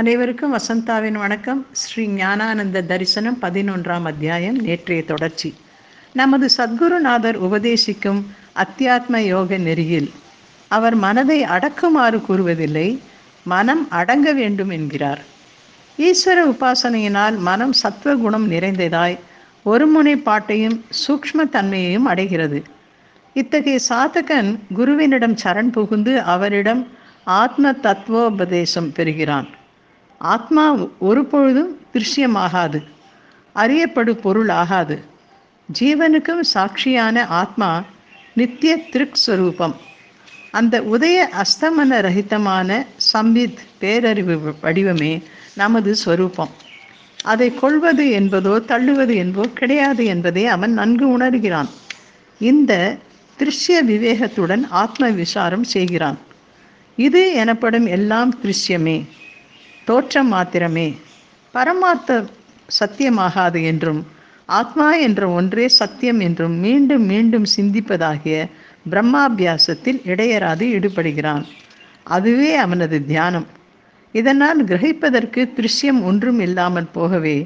அனைவருக்கும் வசந்தாவின் வணக்கம். ஸ்ரீ ஞானானந்த தரிசனம் பதினொன்றாம் அத்தியாயம் நேற்றைய தொடர்ச்சி. நமது சத்குருநாதர் உபதேசிக்கும் அத்தியாத்ம யோக நெறியில் அவர் மனதை அடக்குமாறு கூறுவதில்லை மனம் அடங்க வேண்டும் என்கிறார். ஈஸ்வர உபாசனையினால் மனம் சத்வகுணம் நிறைந்ததாய் ஒருமுனைப்பாட்டையும் சூக்ஷ்ம தன்மையையும் அடைகிறது. இத்தகைய சாதகன் குருவினிடம் சரண் புகுந்து அவரிடம் ஆத்ம தத்துவோபதேசம் பெறுகிறான். ஆத்மா ஒருபொழுதும் திருஷ்யமாகாது அறியப்படும் பொருள் ஆகாது ஜீவனுக்கும் சாட்சியான ஆத்மா நித்திய திருக் ஸ்வரூபம் அந்த உதய அஸ்தமன ரகிதமான சம்பித் பேரறிவு வடிவமே நமது ஸ்வரூபம். அதை கொள்வது என்பதோ தள்ளுவது என்பதோ கிடையாது என்பதை அவன் நன்கு உணர்கிறான். இந்த திருஷ்ய விவேகத்துடன் ஆத்ம விசாரம் செய்கிறான். இது எனப்படும் எல்லாம் திருஷ்யமே. தோற்றம் மாத்திரமே. பரமார்த்த சத்தியமாகாது என்றும் ஆத்மா என்ற ஒன்றே சத்தியம் என்றும் மீண்டும் மீண்டும் சிந்திப்பதாகிய பிரம்மாபியாசத்தில் இடையராது ஈடுபடுகிறான். அதுவே அவனது தியானம். இதனால் கிரகிப்பதற்கு திருஷ்யம் ஒன்றும் இல்லாமல் போகவே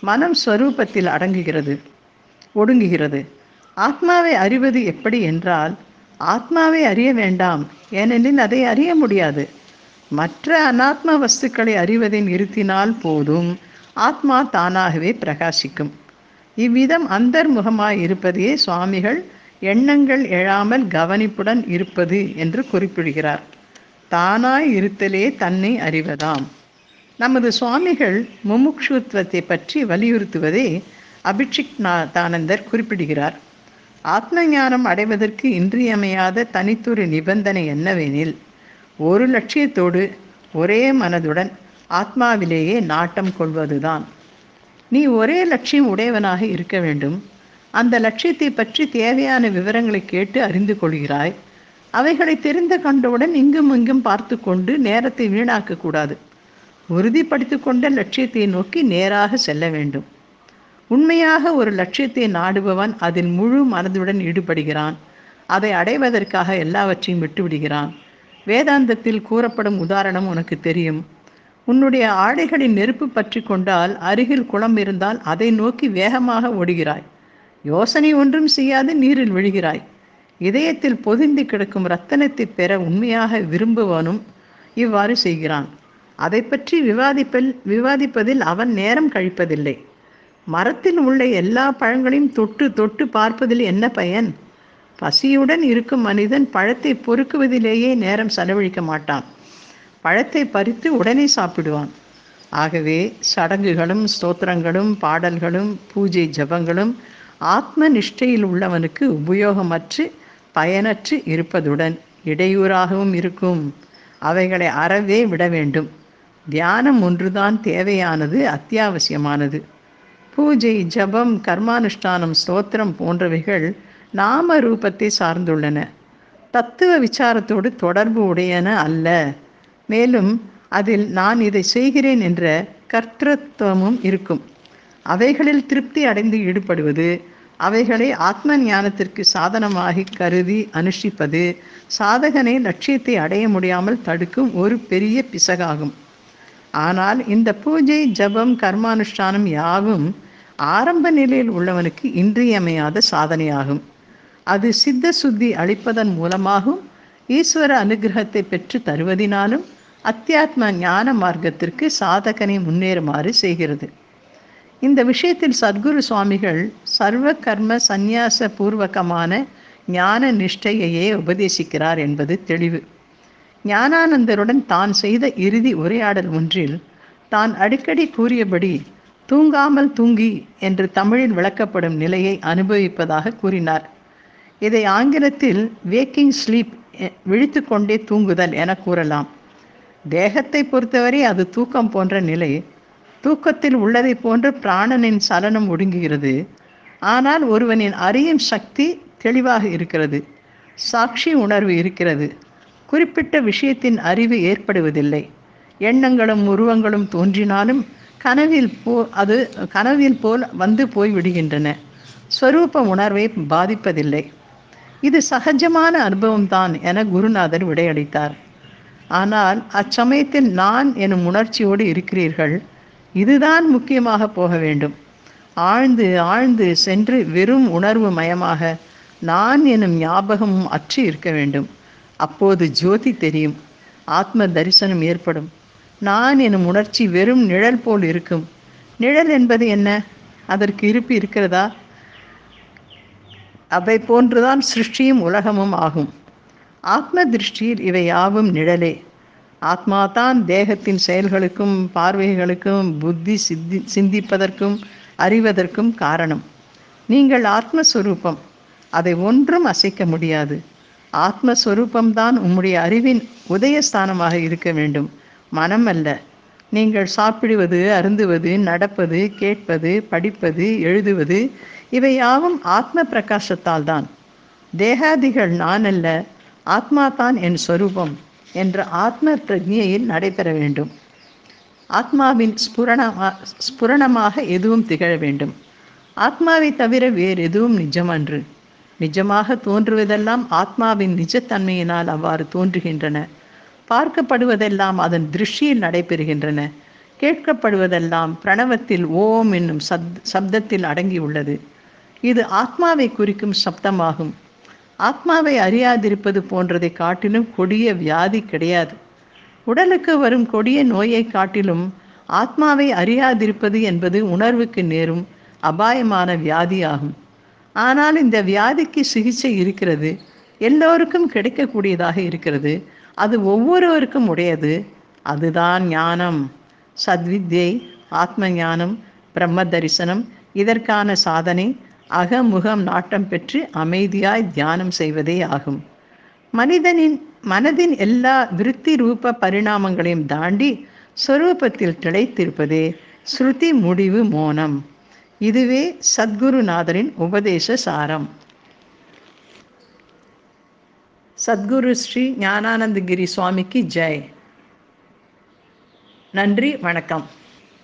மனம் ஸ்வரூபத்தில் அடங்குகிறது ஒடுங்குகிறது. ஆத்மாவை அறிவது எப்படி என்றால் ஆத்மாவை அறிய வேண்டாம் ஏனெனில் அதை அறிய முடியாது. மற்ற அனாத்ம வஸ்துக்களை அறிவதை நிறுத்தினால் போதும். ஆத்மா தானாகவே பிரகாசிக்கும். இவ்விதம் அந்தர்முகமாய் இருப்பதையே சுவாமிகள் எண்ணங்கள் எழாமல் கவனிப்புடன் இருப்பது என்று குறிப்பிடுகிறார். தானாய் இருத்தலே தன்னை அறிவதாம். நமது சுவாமிகள் முமுட்சுத்துவத்தை பற்றி வலியுறுத்துவதை அபிஷிக் தானந்தர் குறிப்பிடுகிறார். ஆத்ம ஞானம் அடைவதற்கு இன்றியமையாத தனித்தொரு நிபந்தனை என்னவெனில் ஒரு லட்சியத்தோடு ஒரே மனதுடன் ஆத்மாவிலேயே நாட்டம் கொள்வதுதான். நீ ஒரே லட்சியம் உடையவனாக இருக்க வேண்டும். அந்த லட்சியத்தை பற்றி தேவையான விவரங்களை கேட்டு அறிந்து கொள்கிறாய். அவைகளை தெரிந்து கண்டவுடன் இங்கும் இங்கும் பார்த்து கொண்டு நேரத்தை வீணாக்க கூடாது. உறுதிப்படுத்தி கொண்ட லட்சியத்தை நோக்கி நேராக செல்ல வேண்டும். உண்மையாக ஒரு லட்சியத்தை நாடுபவன் அதில் முழு மனதுடன் ஈடுபடுகிறான். அதை அடைவதற்காக எல்லாவற்றையும் விட்டுவிடுகிறான். வேதாந்தத்தில் கூறப்படும் உதாரணம் உனக்கு தெரியும். உன்னுடைய ஆடைகளின் நெருப்பு பற்றி கொண்டால் அருகில் குளம் இருந்தால் அதை நோக்கி வேகமாக ஓடுகிறாய். யோசனை ஒன்றும் செய்யாது நீரில் விழுகிறாய். இதயத்தில் பொதிந்து கிடக்கும் ரத்தனத்தை பெற உண்மையாக விரும்புவனும் இவ்வாறு செய்கிறான். அதை பற்றி விவாதிப்பில் விவாதிப்பதில் அவன் நேரம் கழிப்பதில்லை. மரத்தில் உள்ள எல்லா பழங்களையும் தொட்டு தொட்டு பார்ப்பதில் என்ன பயன்? பசியுடன் இருக்கும் மனிதன் பழத்தை பொறுக்குவதிலேயே நேரம் செலவழிக்க மாட்டான். பழத்தை பறித்து உடனே சாப்பிடுவான். ஆகவே சடங்குகளும் ஸ்தோத்திரங்களும் பாடல்களும் பூஜை ஜபங்களும் ஆத்ம நிஷ்டையில் உள்ளவனுக்கு உபயோகமற்று பயனற்று இருப்பதுடன் இடையூறாகவும் இருக்கும். அவைகளை அறவே விட வேண்டும். தியானம் ஒன்றுதான் தேவையானது அத்தியாவசியமானது. பூஜை ஜபம் கர்மானுஷ்டானம் ஸ்தோத்திரம் போன்றவைகள் நாம ரூபத்தை சார்ந்துள்ளன. தத்துவ விசாரத்தோடு தொடர்பு உடையன அல்ல. மேலும் அதில் நான் இதை செய்கிறேன் என்ற கர்த்தத்துவமும் இருக்கும். அவைகளில் திருப்தி அடைந்து ஈடுபடுவது அவைகளை ஆத்ம ஞானத்திற்கு சாதனமாகி கருதி அனுஷ்டிப்பது சாதகனை லட்சியத்தை அடைய முடியாமல் தடுக்கும் ஒரு பெரிய பிசகாகும். ஆனால் இந்த பூஜை ஜபம் கர்மானுஷ்டானம் யாவும் ஆரம்ப நிலையில் உள்ளவனுக்கு இன்றியமையாத சாதனையாகும். அது சித்த சுத்தி அளிப்பதன் மூலமாகவும் ஈஸ்வர அனுகிரகத்தை பெற்று தருவதினாலும் அத்தியாத்ம ஞான மார்க்கத்திற்கு சாதகனை முன்னேறுமாறு செய்கிறது. இந்த விஷயத்தில் சத்குரு சுவாமிகள் சர்வ கர்ம சந்நியாச பூர்வகமான ஞான நிஷ்டையையே உபதேசிக்கிறார் என்பது தெளிவு. ஞானானந்தருடன் தான் செய்த இறுதி உரையாடல் ஒன்றில் தான் அடிக்கடி கூறியபடி தூங்காமல் தூங்கி என்று தமிழில் விளக்கப்படும் நிலையை அனுபவிப்பதாக கூறினார். இதை ஆங்கிலத்தில் வேக்கிங் ஸ்லீப் விழித்து கொண்டே தூங்குதல் என கூறலாம். தேகத்தை பொறுத்தவரை அது தூக்கம் போன்ற நிலை. தூக்கத்தில் உள்ளதை போன்று பிராணனின் சலனம் ஒடுங்குகிறது. ஆனால் ஒருவனின் அறியும் சக்தி தெளிவாக இருக்கிறது. சாட்சி உணர்வு இருக்கிறது. குறிப்பிட்ட விஷயத்தின் அறிவு ஏற்படுவதில்லை. எண்ணங்களும் உருவங்களும் தோன்றினாலும் கனவில் போ அது கனவில் போல் வந்து போய் விடுகின்றன ஸ்வரூப உணர்வை பாதிப்பதில்லை. இது சகஜமான அனுபவம்தான் என குருநாதர் விடையளித்தார். ஆனால் அச்சமயத்தில் நான் எனும் உணர்ச்சியோடு இருக்கிறீர்கள். இதுதான் முக்கியமாக போக வேண்டும். ஆழ்ந்து ஆழ்ந்து சென்று வெறும் உணர்வு மயமாக நான் எனும் ஞாபகமும் அற்று இருக்க வேண்டும். அப்போது ஜோதி தெரியும். ஆத்ம தரிசனம் ஏற்படும். நான் எனும் உணர்ச்சி வெறும் நிழல் போல் இருக்கும். நிழல் என்பது என்ன? அதற்கு இருப்பு இருக்கிறதா? அவை போன்றுதான் சிருஷ்டியும் உலகமும் ஆகும். ஆத்ம திருஷ்டியில் இவை யாவும் நிழலே. ஆத்மா தான் தேகத்தின் செயல்களுக்கும் பார்வைகளுக்கும் புத்தி சித்தி சிந்திப்பதற்கும் அறிவதற்கும் காரணம். நீங்கள் ஆத்மஸ்வரூபம். அதை ஒன்றும் அசைக்க முடியாது. ஆத்மஸ்வரூபம்தான் உம்முடைய அறிவின் உதயஸ்தானமாக இருக்க வேண்டும். மனம் அல்ல. நீங்கள் சாப்பிடுவது அருந்துவது நடப்பது கேட்பது படிப்பது எழுதுவது இவை யாவும் ஆத்ம பிரகாசத்தால் தான் தேகாதிகள் நான் அல்ல ஆத்மா தான் என் சொரூபம் என்ற ஆத்ம பிரஜையில் நடைபெற வேண்டும். ஆத்மாவின் ஸ்புரணமா ஸ்புரணமாக எதுவும் திகழ வேண்டும். ஆத்மாவை தவிர வேறு எதுவும் நிஜமன்று. நிஜமாக தோன்றுவதெல்லாம் ஆத்மாவின் நிஜத்தன்மையினால் அவ்வாறு தோன்றுகின்றன. பார்க்கப்படுவதெல்லாம் அதன் திருஷ்டியில் நடைபெறுகின்றன. கேட்கப்படுவதெல்லாம் பிரணவத்தில் ஓம் என்னும் சத் சப்தத்தில் அடங்கியுள்ளது. இது ஆத்மாவை குறிக்கும் சப்தமாகும். ஆத்மாவை அறியாதிருப்பது போன்றதை காட்டிலும் கொடிய வியாதி கிடையாது. உடலுக்கு வரும் கொடிய நோயை காட்டிலும் ஆத்மாவை அறியாதிருப்பது என்பது உணர்வுக்கு நேரும் அபாயமான வியாதியாகும். ஆனால் இந்த வியாதிக்கு சிகிச்சை இருக்கிறது எல்லோருக்கும் கிடைக்கக்கூடியதாக இருக்கிறது. அது ஒவ்வொருவருக்கும் உடையது. அதுதான் ஞானம். சத்வித்யை ஆத்ம ஞானம் பிரம்ம தரிசனம் இதற்கான சாதனை அகமுகம் நாட்டம் பெற்று அமைதியாய் தியானம் செய்வதே ஆகும். மனிதனின் மனதின் எல்லா விருத்தி ரூப பரிணாமங்களையும் தாண்டி சொரூபத்தில் திளைத்திருப்பதே ஸ்ருதி முடிவு மோனம். இதுவே சத்குருநாதரின் உபதேச சாரம். சத்குரு ஸ்ரீ ஞானானந்தகிரி சுவாமிக்கு ஜெய். நன்றி வணக்கம்.